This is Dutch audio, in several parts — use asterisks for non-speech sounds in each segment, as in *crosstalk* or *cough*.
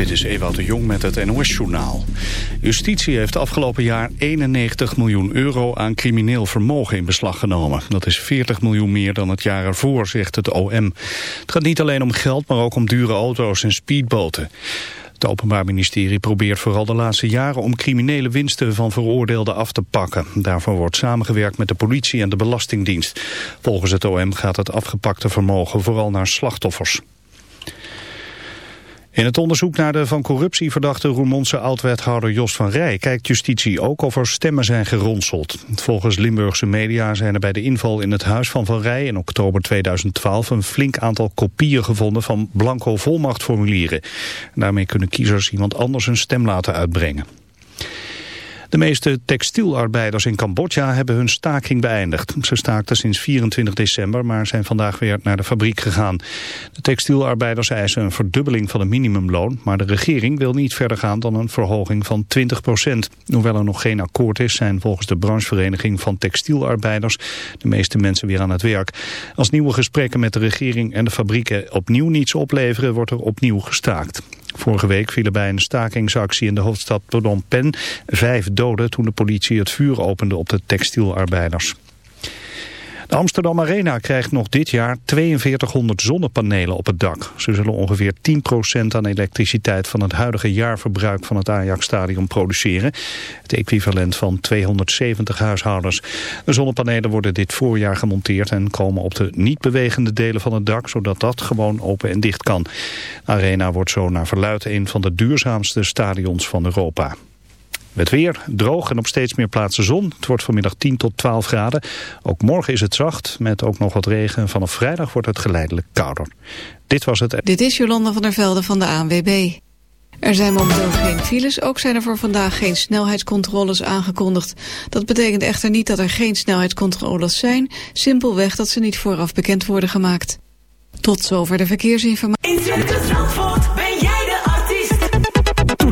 Dit is Ewout de Jong met het NOS-journaal. Justitie heeft afgelopen jaar 91 miljoen euro aan crimineel vermogen in beslag genomen. Dat is 40 miljoen meer dan het jaar ervoor, zegt het OM. Het gaat niet alleen om geld, maar ook om dure auto's en speedboten. Het Openbaar Ministerie probeert vooral de laatste jaren om criminele winsten van veroordeelden af te pakken. Daarvoor wordt samengewerkt met de politie en de Belastingdienst. Volgens het OM gaat het afgepakte vermogen vooral naar slachtoffers. In het onderzoek naar de van corruptie verdachte Roermondse oud-wethouder Jos van Rij kijkt justitie ook of er stemmen zijn geronseld. Volgens Limburgse media zijn er bij de inval in het huis van Van Rij in oktober 2012 een flink aantal kopieën gevonden van blanco volmachtformulieren. Daarmee kunnen kiezers iemand anders een stem laten uitbrengen. De meeste textielarbeiders in Cambodja hebben hun staking beëindigd. Ze staakten sinds 24 december, maar zijn vandaag weer naar de fabriek gegaan. De textielarbeiders eisen een verdubbeling van het minimumloon, maar de regering wil niet verder gaan dan een verhoging van 20 procent. Hoewel er nog geen akkoord is, zijn volgens de branchevereniging van textielarbeiders de meeste mensen weer aan het werk. Als nieuwe gesprekken met de regering en de fabrieken opnieuw niets opleveren, wordt er opnieuw gestaakt. Vorige week vielen bij een stakingsactie in de hoofdstad Phnom Penh vijf doden toen de politie het vuur opende op de textielarbeiders. De Amsterdam Arena krijgt nog dit jaar 4200 zonnepanelen op het dak. Ze zullen ongeveer 10% aan elektriciteit van het huidige jaarverbruik van het Ajax-stadion produceren. Het equivalent van 270 huishoudens. De zonnepanelen worden dit voorjaar gemonteerd en komen op de niet bewegende delen van het dak, zodat dat gewoon open en dicht kan. Arena wordt zo naar verluid een van de duurzaamste stadions van Europa. Het weer droog en op steeds meer plaatsen zon. Het wordt vanmiddag 10 tot 12 graden. Ook morgen is het zacht, met ook nog wat regen. Vanaf vrijdag wordt het geleidelijk kouder. Dit was het... Dit is Jolanda van der Velde van de ANWB. Er zijn momenteel geen files, ook zijn er voor vandaag geen snelheidscontroles aangekondigd. Dat betekent echter niet dat er geen snelheidscontroles zijn, simpelweg dat ze niet vooraf bekend worden gemaakt. Tot zover de verkeersinformatie.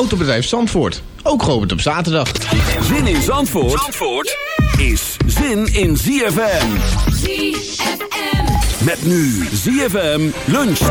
Autobedrijf Zandvoort, ook geopend op zaterdag. Zin in Zandvoort? Zandvoort? is zin in ZFM. ZFM. Met nu ZFM luncht.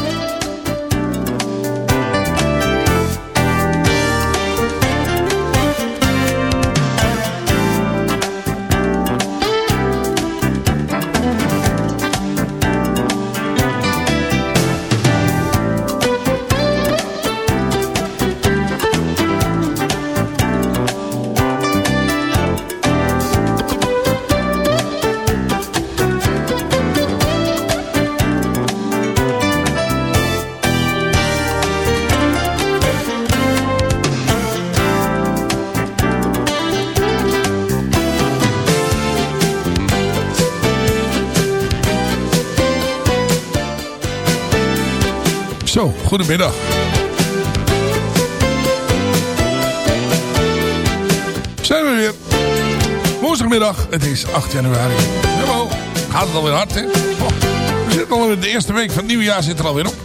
Goedemiddag. Zijn we weer. Woensdagmiddag, het is 8 januari. Jawel, gaat het alweer hard, hè? Oh, we zitten al in de eerste week van het nieuwe jaar zit er alweer op.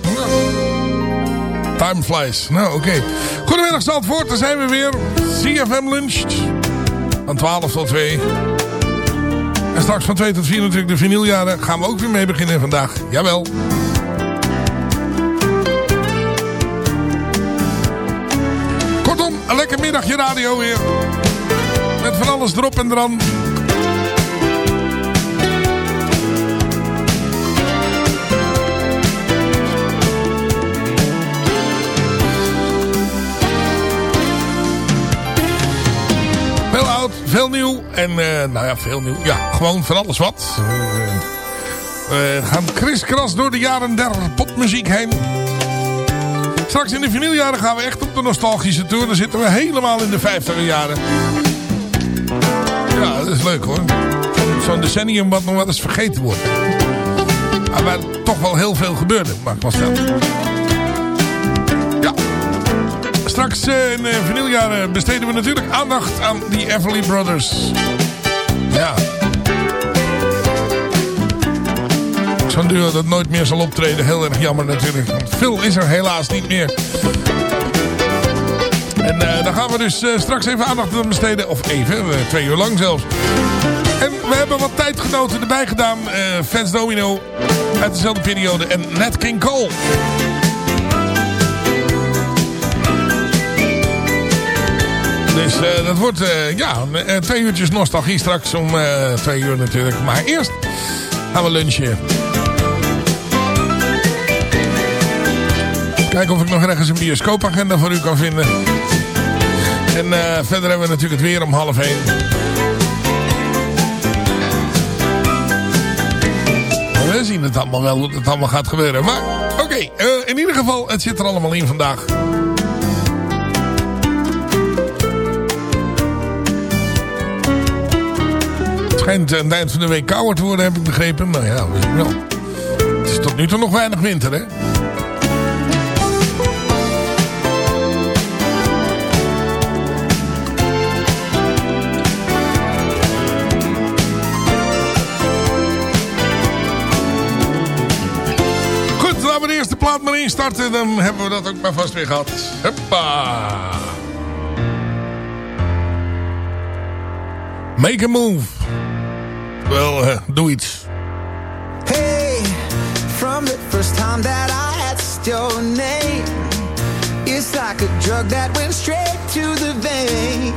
Time flies. Nou, oké. Goedemiddag Zandvoort, daar zijn we weer. CFM luncht. Van 12 tot 2. En straks van 2 tot 4 natuurlijk de vinyljaren. Gaan we ook weer mee beginnen vandaag. Jawel. Een lekker middagje radio weer. Met van alles erop en eraan. Veel oud, veel nieuw. En uh, nou ja, veel nieuw. Ja, gewoon van alles wat. Uh, we gaan kriskras door de jaren der popmuziek heen. Straks in de vinyljaren gaan we echt op de nostalgische tour. Dan zitten we helemaal in de 50 jaren. Ja, dat is leuk hoor. Zo'n decennium wat nog wel eens vergeten wordt. Maar waar toch wel heel veel gebeurde, mag ik wel. Ja. Straks uh, in de vinyljaren besteden we natuurlijk aandacht aan die Everly Brothers. Ja. Zo'n duo dat nooit meer zal optreden. Heel erg jammer natuurlijk. Want Phil is er helaas niet meer. En uh, daar gaan we dus uh, straks even aandacht aan besteden. Of even, uh, twee uur lang zelfs. En we hebben wat tijdgenoten erbij gedaan. Fans Domino uit dezelfde periode. En Nat King Cole. Dus dat wordt ja, twee uurtjes nostalgie straks om twee uur natuurlijk. Maar eerst gaan we lunchen. Kijken of ik nog ergens een bioscoopagenda voor u kan vinden. En uh, verder hebben we natuurlijk het weer om half één. We zien het allemaal wel hoe het allemaal gaat gebeuren. Maar oké, uh, in ieder geval, het zit er allemaal in vandaag. Het schijnt aan het eind van de week kouder te worden, heb ik begrepen. Nou ja, we zien wel. Het is tot nu toe nog weinig winter, hè? Plaat maar instarten, dan hebben we dat ook maar vast weer gehad. Huppa! Make a move. Wel, uh, doe iets. Hey, from the first time that I had your name It's like a drug that went straight to the vein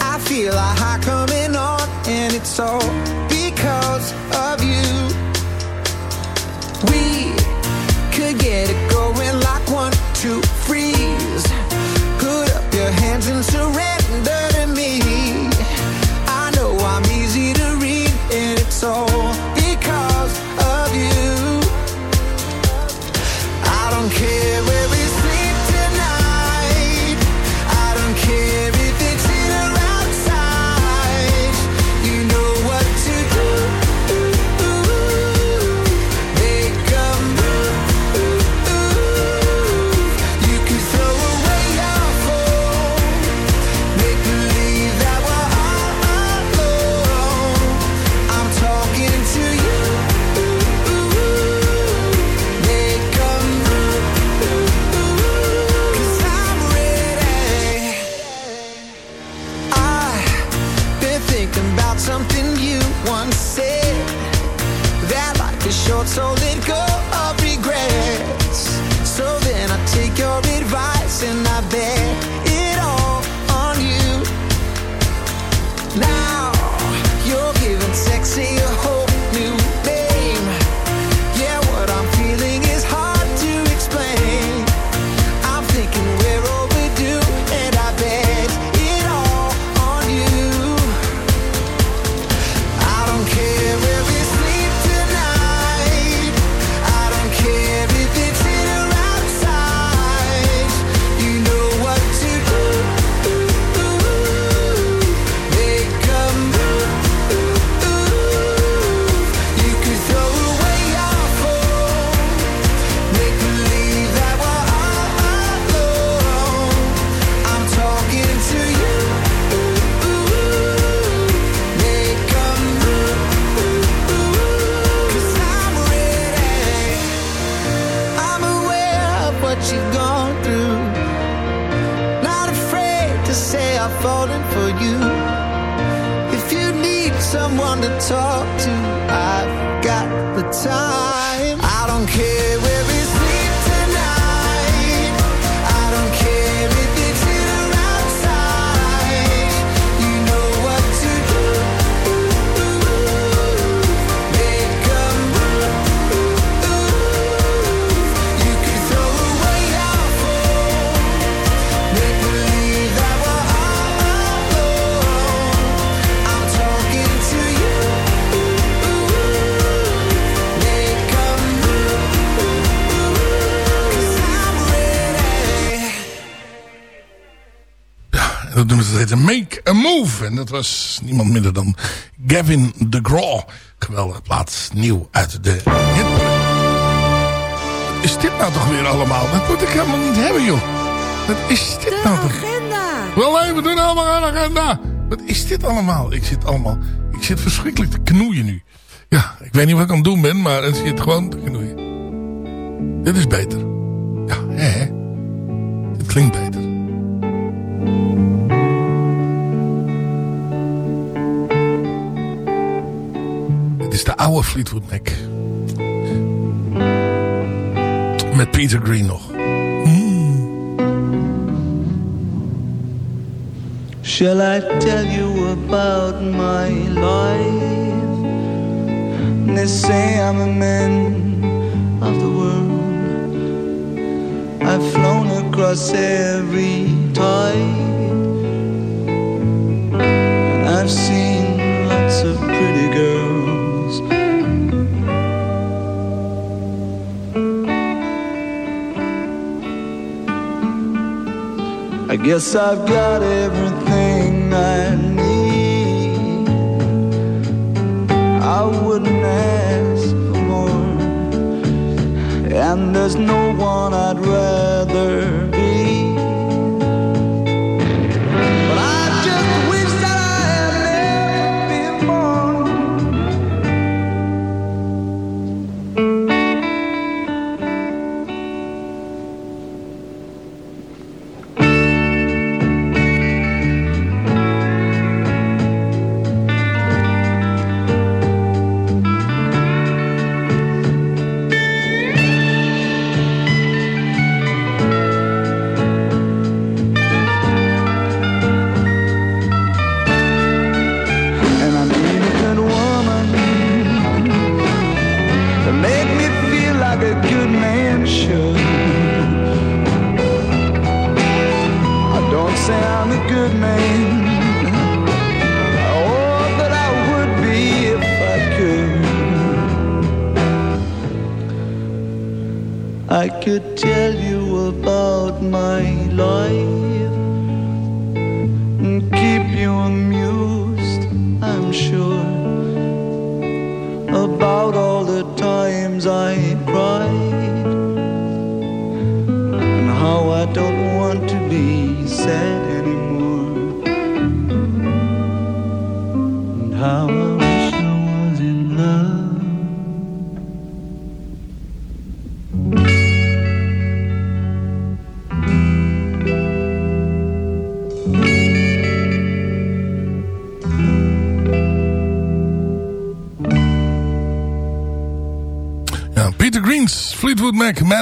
I feel a high coming on And it's all because of you We get it going like one, two, freeze. Put up your hands and surrender to me. I know I'm easy to read, and it's all En dat was niemand minder dan Gavin DeGraw. Geweldige plaats, nieuw uit de hitparade. Is dit nou toch weer allemaal? Dat moet ik helemaal niet hebben, joh. Wat is dit nou toch? Agenda. Wel even doen allemaal aan de agenda. Wat is dit allemaal? Ik zit allemaal... Ik zit verschrikkelijk te knoeien nu. Ja, ik weet niet wat ik aan het doen ben, maar het zit gewoon te knoeien. Dit is beter. Ja, hè, hè. Dit klinkt beter. Dit is de oude Fleetwood Mac. Met Peter Green nog. Mm. Shall I tell you about my life? They say I'm a man of the world. I've flown across every tide. And I've seen lots of pretty girls. Guess I've got everything I need. I wouldn't ask for more. And there's no one I'd rather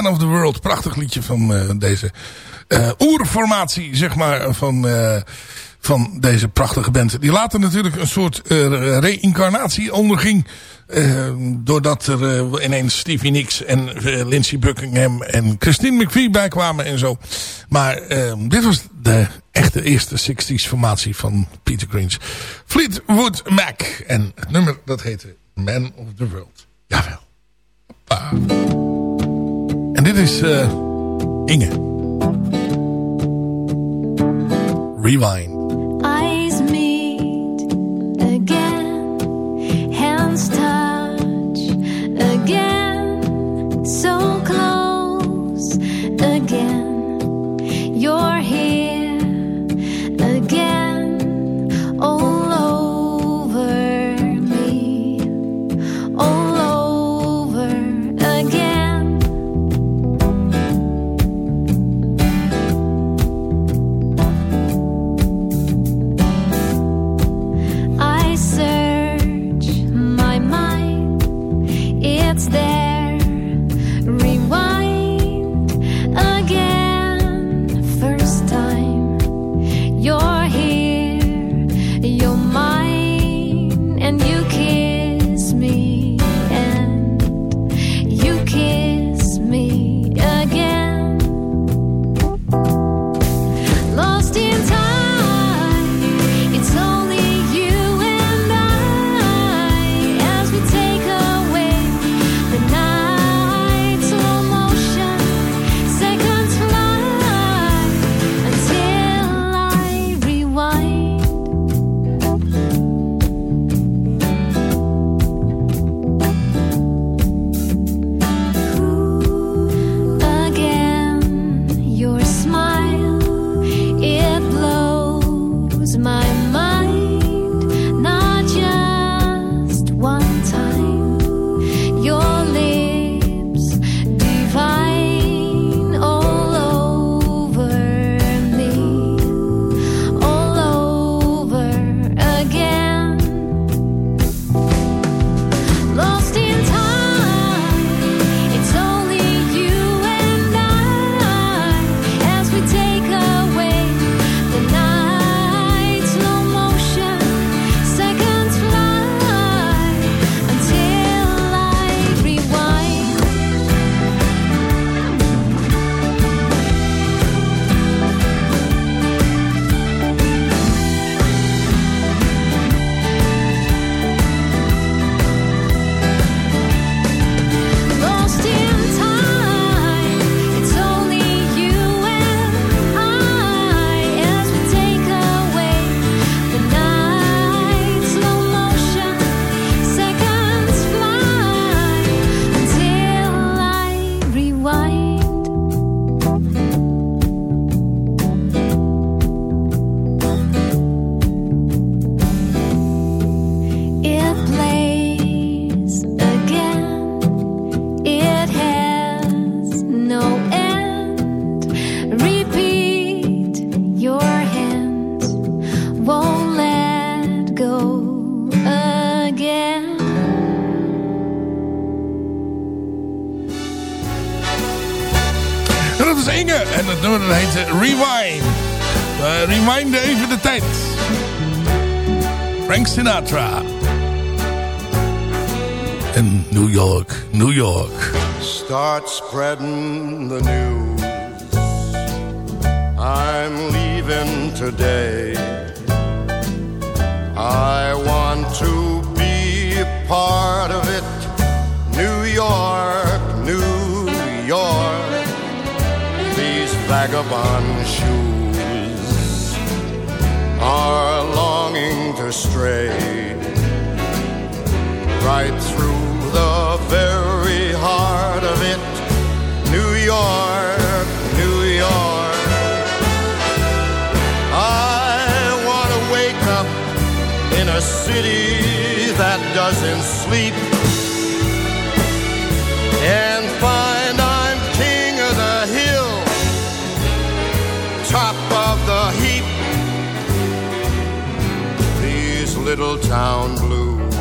Man of the World. Prachtig liedje van eh, deze eh oerformatie, zeg maar, van, eh, van deze prachtige band. Die later natuurlijk een soort reïncarnatie onderging. doordat er ineens Stevie Nicks en Lindsey Buckingham en Christine McVie bijkwamen en zo. Maar dit was de echte eerste 60s formatie van Peter Green's Fleetwood Mac. En het nummer dat heette Man of the World. Jawel. Hoppa. En dit is eh, Inge. Rewind. Eyes spreading town blues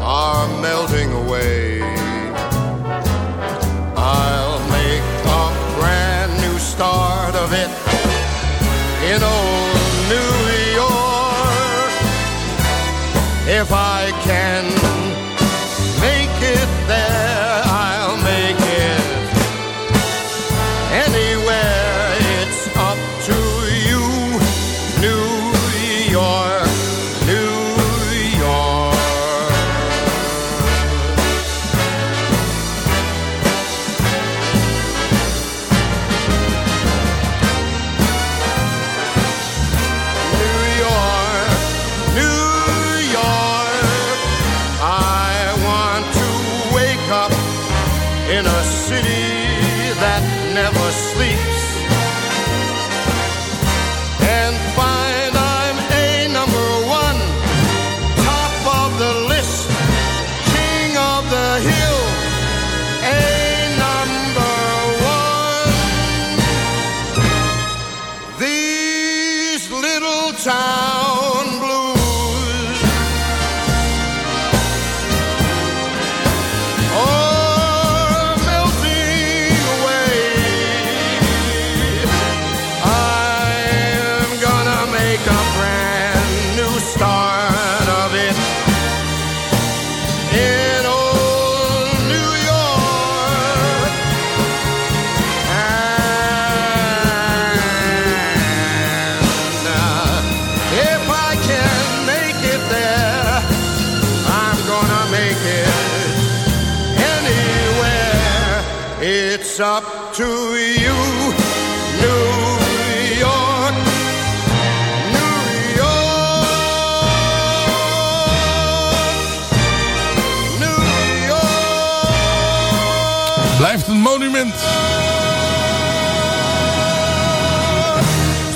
are melting away.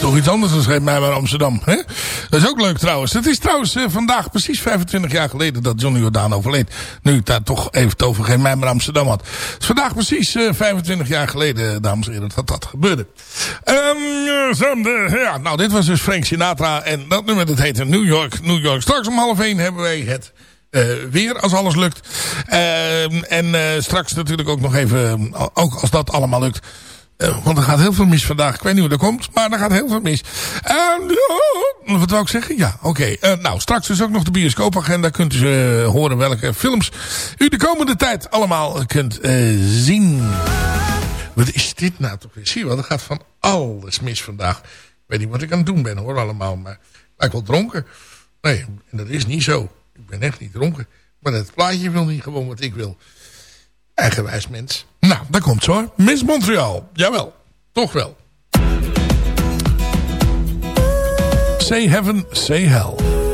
Toch iets anders dan schreef mij Amsterdam. Hè? Dat is ook leuk trouwens. Het is trouwens eh, vandaag precies 25 jaar geleden dat Johnny Jordaan overleed. Nu ik daar toch even over geen mij Amsterdam had. Het is vandaag precies eh, 25 jaar geleden, dames en heren, dat dat gebeurde. Eh, de- ja, nou, dit was dus Frank Sinatra. En dat nummer dat heette New York, New York. Straks om half één hebben wij het eh, weer, als alles lukt. Ehm, en eh, straks natuurlijk ook nog even, eh, ook als dat allemaal lukt... Eh, want er gaat heel veel mis vandaag. Ik weet niet hoe dat komt, maar er gaat heel veel mis. Wat wou ik zeggen? Ja, oké. Eh, nou, straks is ook nog de bioscoopagenda. Kunt u eh, horen welke films u de komende tijd allemaal kunt eh, zien. Wat is dit nou toch weer? Zie je wel, er gaat van alles mis vandaag. Ik weet niet wat ik aan het doen ben hoor allemaal. Maar ik lijk wel dronken. Nee, en dat is niet zo. Ik ben echt niet dronken. Maar het plaatje wil niet gewoon wat ik wil. Eigenwijs mens. Nou, daar komt ze hoor. Miss Montreal. Jawel. Toch wel. Say heaven, say hell.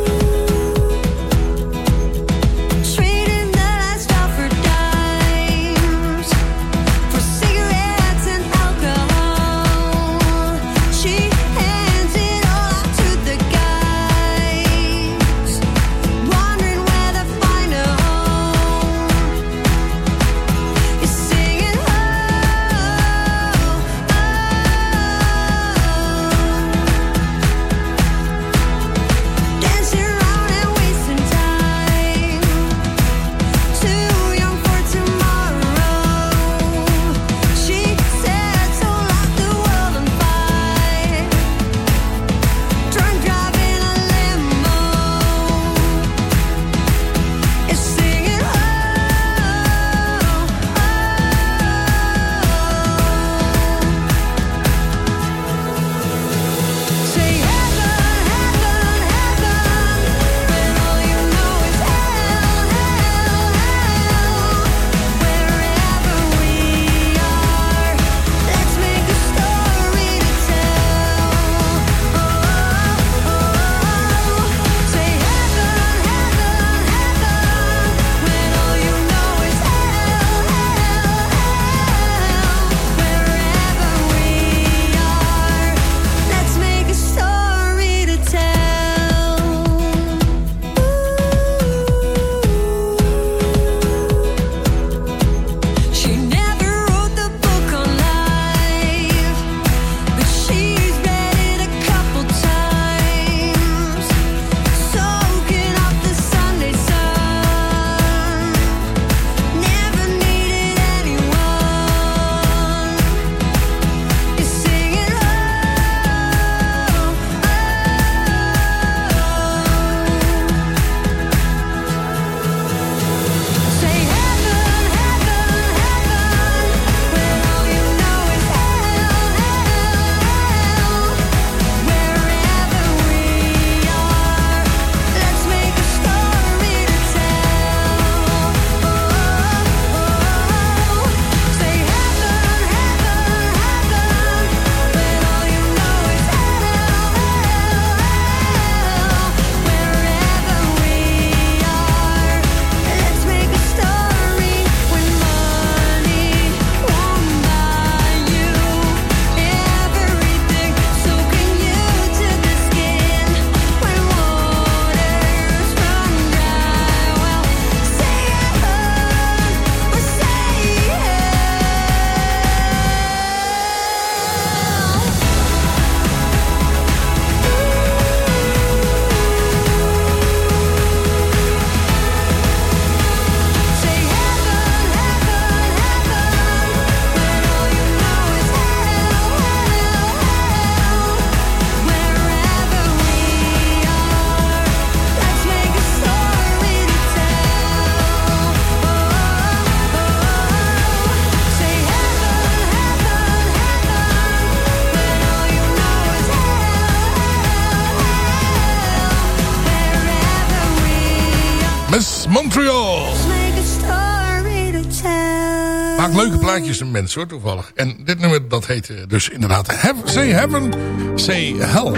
plaatjes een mens hoor, toevallig. En dit nummer, dat heet eh, dus inderdaad Have, Say Heaven, Say Hell.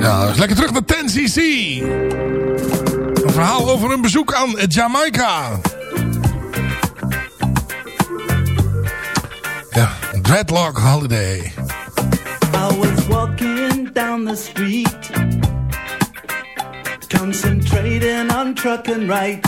Ja, dus lekker terug naar 10cc. Een verhaal over een bezoek aan Jamaica. Ja, Dreadlock Holiday. I was walking down the street Concentrating on truck and right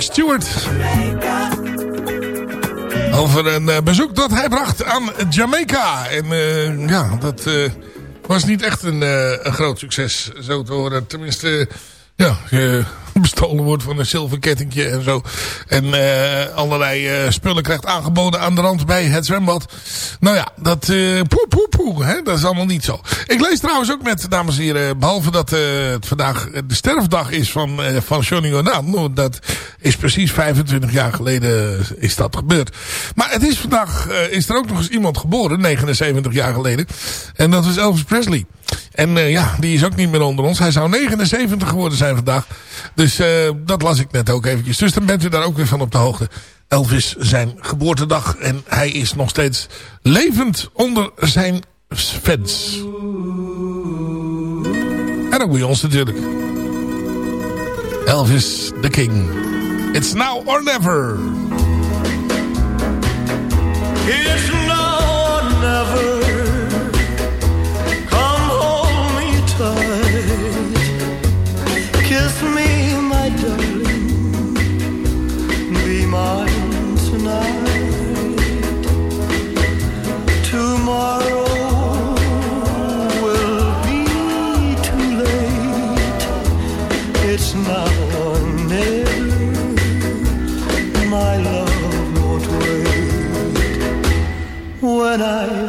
Stewart. Over een eh, bezoek dat hij bracht aan Jamaica. En eh, ja, dat eh, was niet echt een, een, groot succes, zo te horen. Tenminste, ja, bestolen wordt van een zilverkettingje en zo. En eh, allerlei eh, spullen krijgt aangeboden aan de rand bij het zwembad. Nou ja, dat eh poe poe poe, hè, dat is allemaal niet zo. Ik lees trouwens ook met, dames en heren, behalve dat het vandaag de sterfdag is van, van Johnny Onan. Nou, dat is precies 25 jaar geleden is dat gebeurd. Maar het is vandaag, is er ook nog eens iemand geboren, 79 jaar geleden. En dat is Elvis Presley. En eh, ja, die is ook niet meer onder ons. Hij zou 79 geworden zijn vandaag. Dus eh, dat las ik net ook eventjes. Dus dan bent u daar ook weer van op de hoogte. Elvis zijn geboortedag. En hij is nog steeds levend onder zijn fans. En ook bij ons natuurlijk. Elvis the King. It's now or never. It's now or never.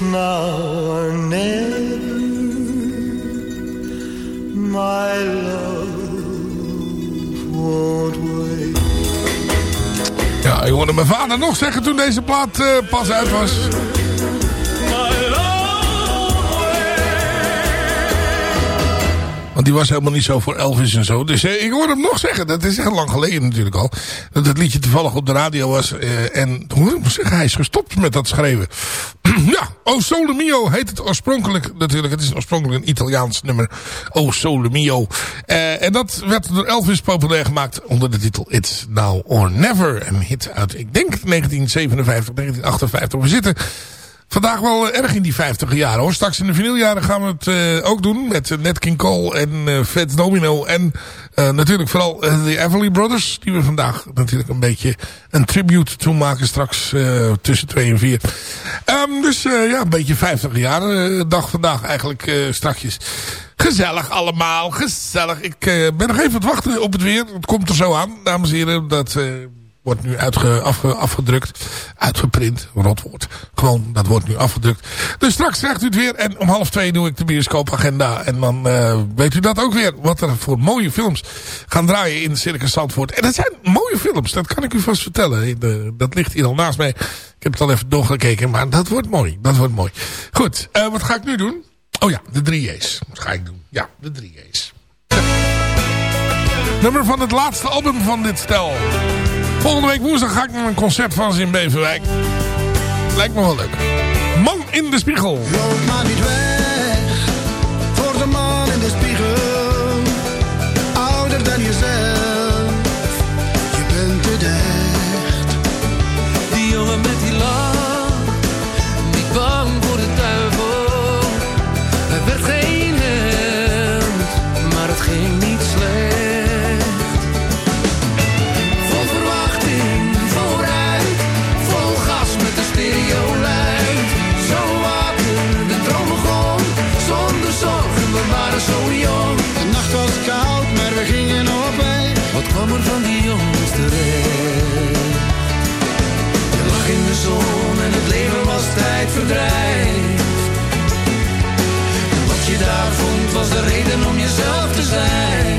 Now never. My love won't wait. Ja, ik hoorde mijn vader nog zeggen toen deze plaat eh, pas uit was. Want die was helemaal niet zo voor Elvis en zo. Dus eh, ik hoorde hem nog zeggen. Dat is heel lang geleden natuurlijk al. Dat het liedje toevallig op de radio was. eh, en hoe moet ik zeggen, hij is gestopt met dat schrijven. *clears throat* ja, O Sole Mio heet het oorspronkelijk natuurlijk. Het is oorspronkelijk een Italiaans nummer. O Sole Mio. Eh, en dat werd door Elvis populair gemaakt onder de titel It's Now or Never. Een hit uit, ik denk 1957, 1958. We zitten vandaag wel erg in die 50 jaren hoor. Straks in de vinyljaren gaan we het eh, ook doen. Met uh, Nat King Cole en uh, Fats Domino. En uh, natuurlijk vooral de Everly Brothers. Die we vandaag natuurlijk een beetje een tribute toe maken. Straks tussen 2 en 4. Um, dus ja, een beetje 50 jaar dag vandaag eigenlijk strakjes. Gezellig allemaal, gezellig. Ik ben nog even het wachten op het weer. Het komt er zo aan, dames en heren. Dat Wordt nu uitge, afge, afgedrukt. Uitgeprint. Rotwoord. Gewoon, dat wordt nu afgedrukt. Dus straks krijgt u het weer. En om half twee doe ik de bioscoopagenda. En dan uh, weet u dat ook weer. Wat er voor mooie films gaan draaien in Circus Zandvoort. En dat zijn mooie films. Dat kan ik u vast vertellen. De, dat ligt hier al naast mij. Ik heb het al even doorgekeken. Maar dat wordt mooi. Dat wordt mooi. Goed. Uh, wat ga ik nu doen? Oh ja, de 3J's. Wat ga ik doen? Ja, de 3J's. Nummer van het laatste album van dit stel. Volgende week woensdag ga ik naar een concert van ze in Beverwijk. Lijkt me wel leuk. Man in de spiegel. Was de reden om jezelf te zijn.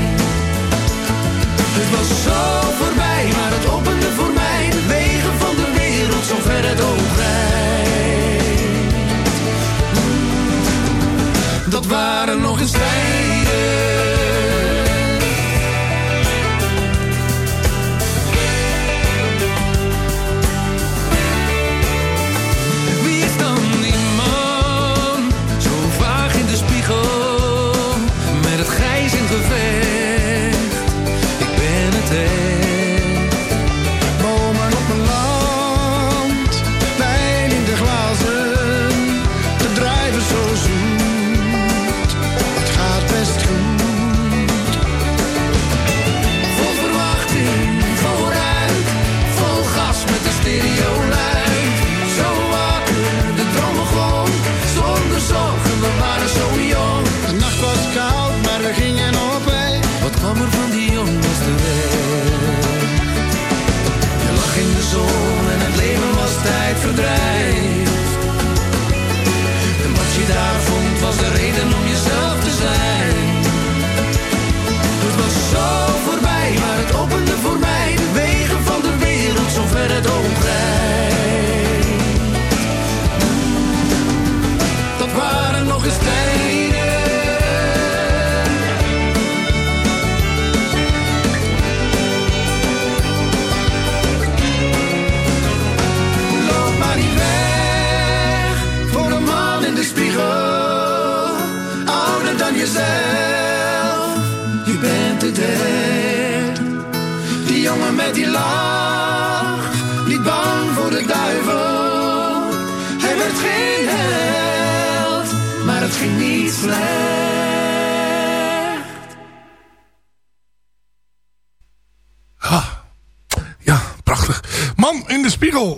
Het was zo voorbij, maar het opende voor mij de wegen van de wereld zo ver het oog Dat waren nog eens tijden.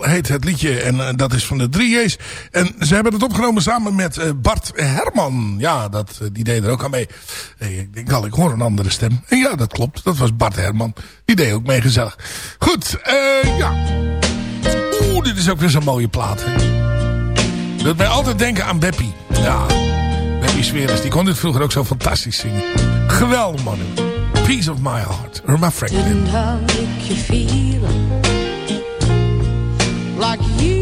Heet het liedje. En uh, dat is van de 3J's. En ze hebben het opgenomen samen met uh, Bart Herman. Ja, dat, uh, die deed er ook aan mee. Ik denk al, ik hoor een andere stem. En ja, dat klopt. Dat was Bart Herman. Die deed ook mee gezellig. Goed, ja. Oeh, dit is ook weer zo'n mooie plaat. Hè. Dat mij altijd denken aan Beppie. Ja, Beppie Sweres. Die kon dit vroeger ook zo fantastisch zingen. Geweldig man. Piece of my heart. Irma Franklin. Like you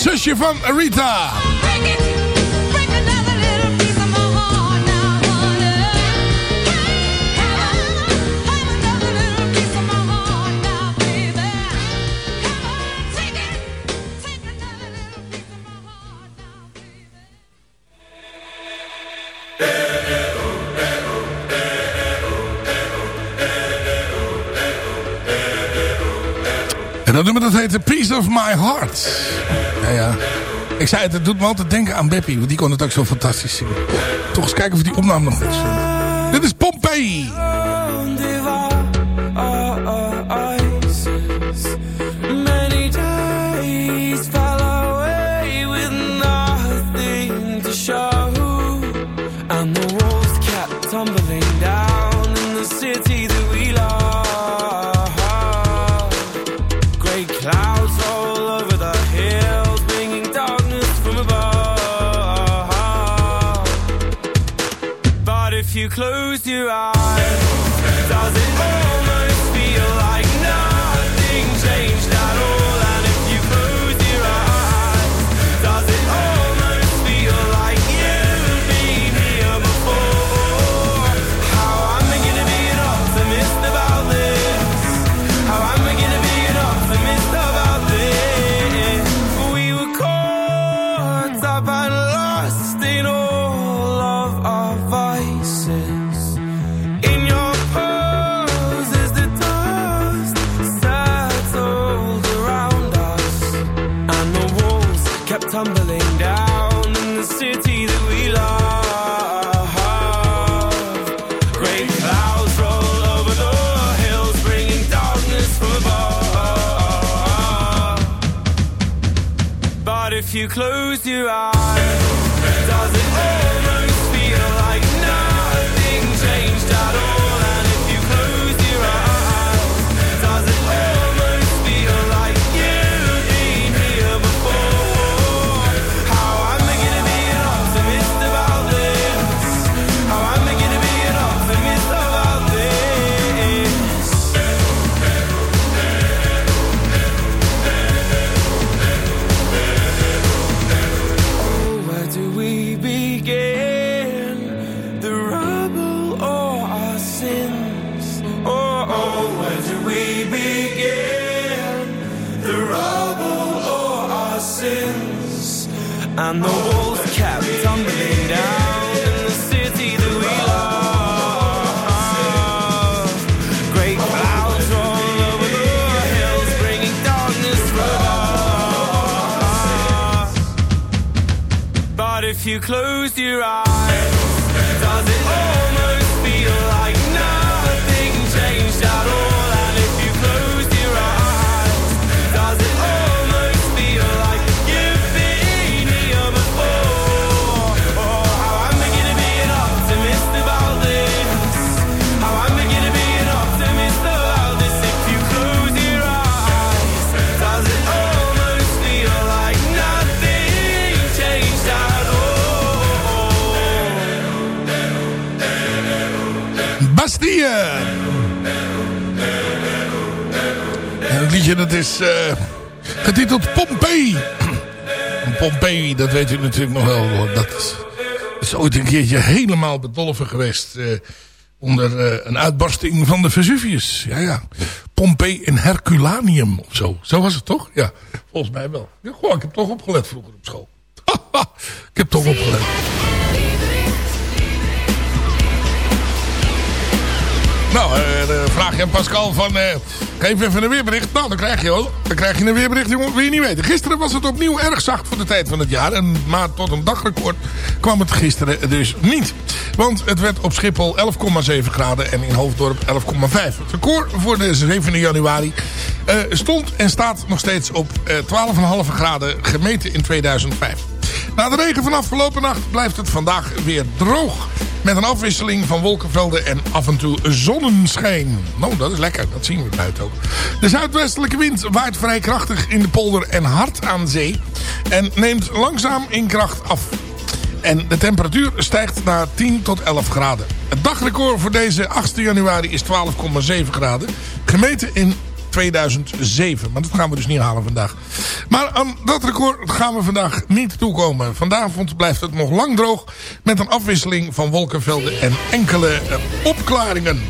zusje van Rita. En dat nummer dat heet The Piece of My Heart. Ja, ja. Ik zei het, het doet me altijd denken aan Beppie. Want die kon het ook zo fantastisch zingen. Toch eens kijken of die opname nog is. Dit is Pompeii. If you close your eyes, does it you close your eyes, dat is eh, getiteld Pompeii. En Pompeii, dat weet u natuurlijk nog wel. Dat is, ooit een keertje helemaal bedolven geweest. eh, onder eh, een uitbarsting van de Vesuvius. Ja, ja. Pompeii in Herculaneum of zo. Zo was het toch? Ja, volgens mij wel. Ja, goh, ik heb toch opgelet vroeger op school. *laughs* ik heb toch opgelet. Nou, vraag aan Pascal van... eh, geef even een weerbericht. Nou, dan krijg je wel. Dan krijg je een weerbericht, jongen. Wil je niet weten. Gisteren was het opnieuw erg zacht voor de tijd van het jaar. En, maar tot een dagrecord kwam het gisteren dus niet. Want het werd op Schiphol 11,7 graden en in Hoofddorp 11,5. Het record voor de 7 januari eh, stond en staat nog steeds op eh 12,5 graden gemeten in 2005. Na de regen van afgelopen nacht blijft het vandaag weer droog. Met een afwisseling van wolkenvelden en af en toe zonneschijn. Nou, dat is lekker. Dat zien we buiten ook. De zuidwestelijke wind waait vrij krachtig in de polder en hard aan zee. En neemt langzaam in kracht af. En de temperatuur stijgt naar 10 tot 11 graden. Het dagrecord voor deze 8 januari is 12,7 graden. Gemeten in 2007. Maar dat gaan we dus niet halen vandaag. Maar aan dat record gaan we vandaag niet toekomen. Vanavond blijft het nog lang droog met een afwisseling van wolkenvelden en enkele eh, opklaringen.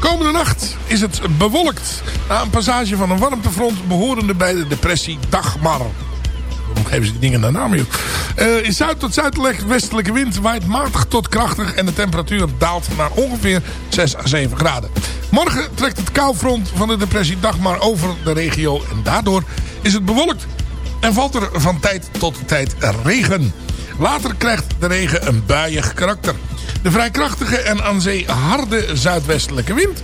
Komende nacht is het bewolkt na een passage van een warmtefront behorende bij de depressie Dagmar. Waarom geven ze die dingen een naam, joh? Eh, in zuid tot zuidwestelijke wind waait matig tot krachtig... en de temperatuur daalt naar ongeveer 6 à 7 graden. Morgen trekt het koufront van de depressie Dagmar over de regio... en daardoor is het bewolkt en valt er van tijd tot tijd regen. Later krijgt de regen een buiig karakter. De vrij krachtige en aan zee harde zuidwestelijke wind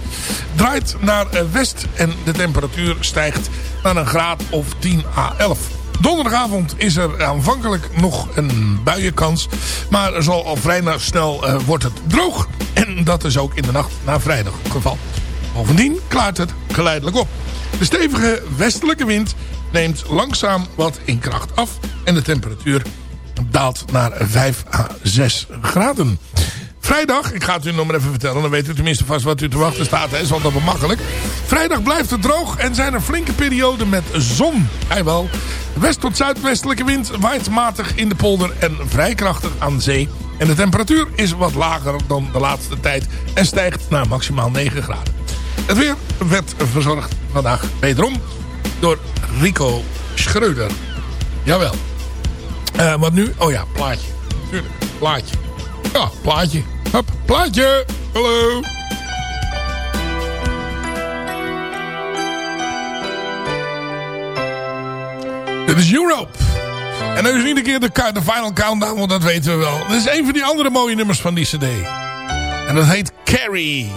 draait naar eh, west en de temperatuur stijgt naar een graad of 10 à 11. Donderdagavond is er aanvankelijk nog een buienkans. Maar er zal al vrij na- snel eh, wordt het droog. En dat is ook in de nacht naar vrijdag het geval. Bovendien klaart het geleidelijk op. De stevige westelijke wind neemt langzaam wat in kracht af. En de temperatuur daalt naar 5 à 6 graden. Vrijdag, ik ga het u nog maar even vertellen. Dan weet u tenminste vast wat u te wachten staat. Hè. Is altijd wel makkelijk. Vrijdag blijft het droog en zijn er flinke perioden met zon. Hij wel. West tot zuidwestelijke wind waait matig in de polder en vrij krachtig aan zee. En de temperatuur is wat lager dan de laatste tijd en stijgt naar maximaal 9 graden. Het weer werd verzorgd vandaag wederom door Rico Schreuder. Jawel. Eh, wat nu? Oh ja, plaatje. Tuurlijk, plaatje. Ja, plaatje. Hop, plaatje. Hallo. Dit is Europe. En dat is niet een keer de, de final countdown, want dat weten we wel. Dit is een van die andere mooie nummers van die cd. En dat heet Carrie.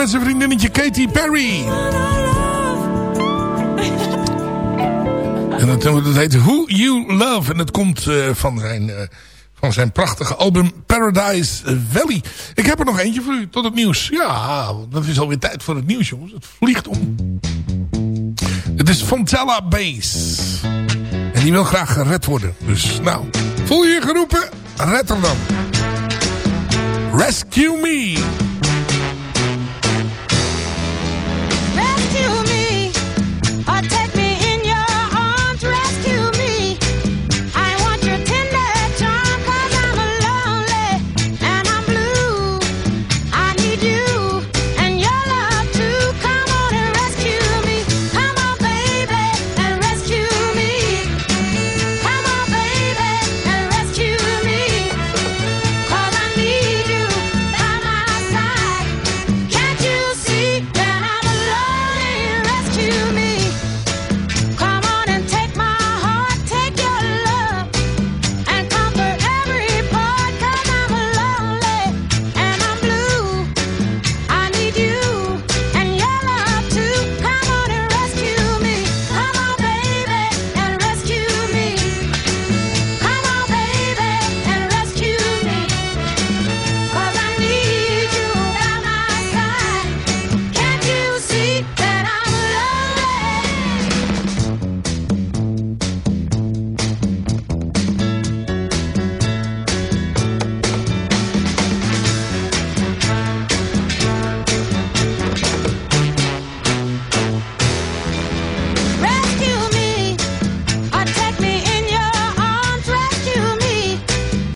met zijn vriendinnetje Katy Perry. En dat, dat heet Who You Love. En dat komt eh, van, zijn, eh, van zijn prachtige album Paradise Valley. Ik heb er nog eentje voor u, tot het nieuws. Ja, dat is alweer tijd voor het nieuws, jongens. Het vliegt om. Het is Fontella Base. En die wil graag gered worden. Dus nou, voel je je geroepen? Red hem dan. Rescue Me.